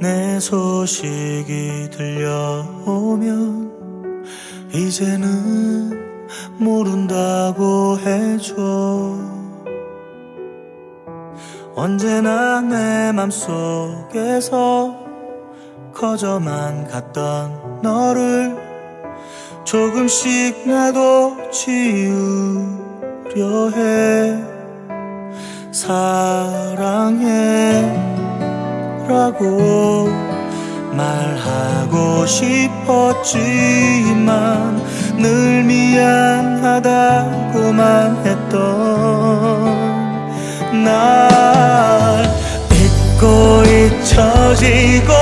내 소식이 들려오면 이제는 모른다고 해줘. 언제나 내 맘속에서 커져만 갔던 너를 조금씩 나도 지우려 해. 사랑해 라고 말하고 싶었지만 늘 미안하다고만 했던 날 잊고 잊혀지고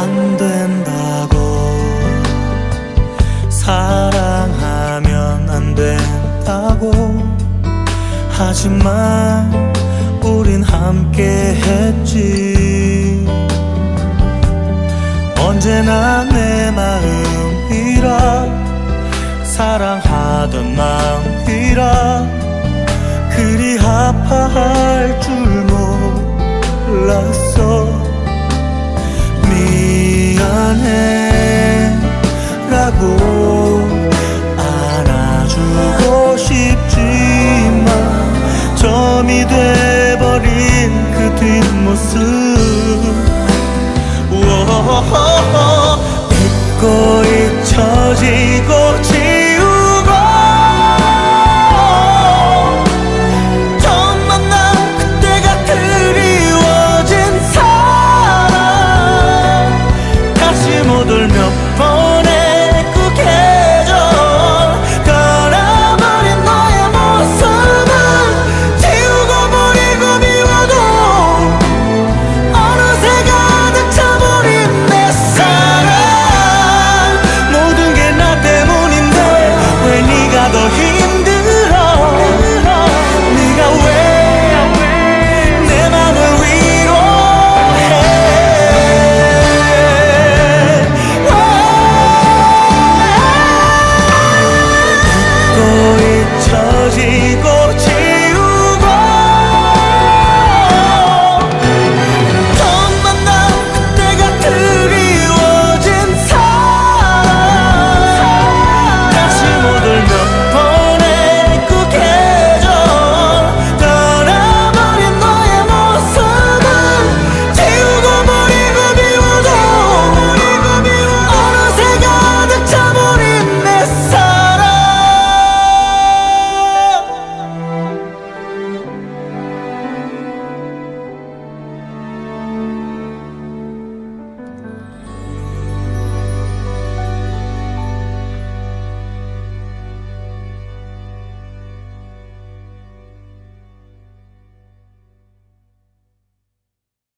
안 된다고. 사랑하면 안 된다고. 하지만 우린 함께 했지. 언제나 내 마음이라. 사랑하던 마음이라. 그리 아파할 줄 몰랐어 미안해 라고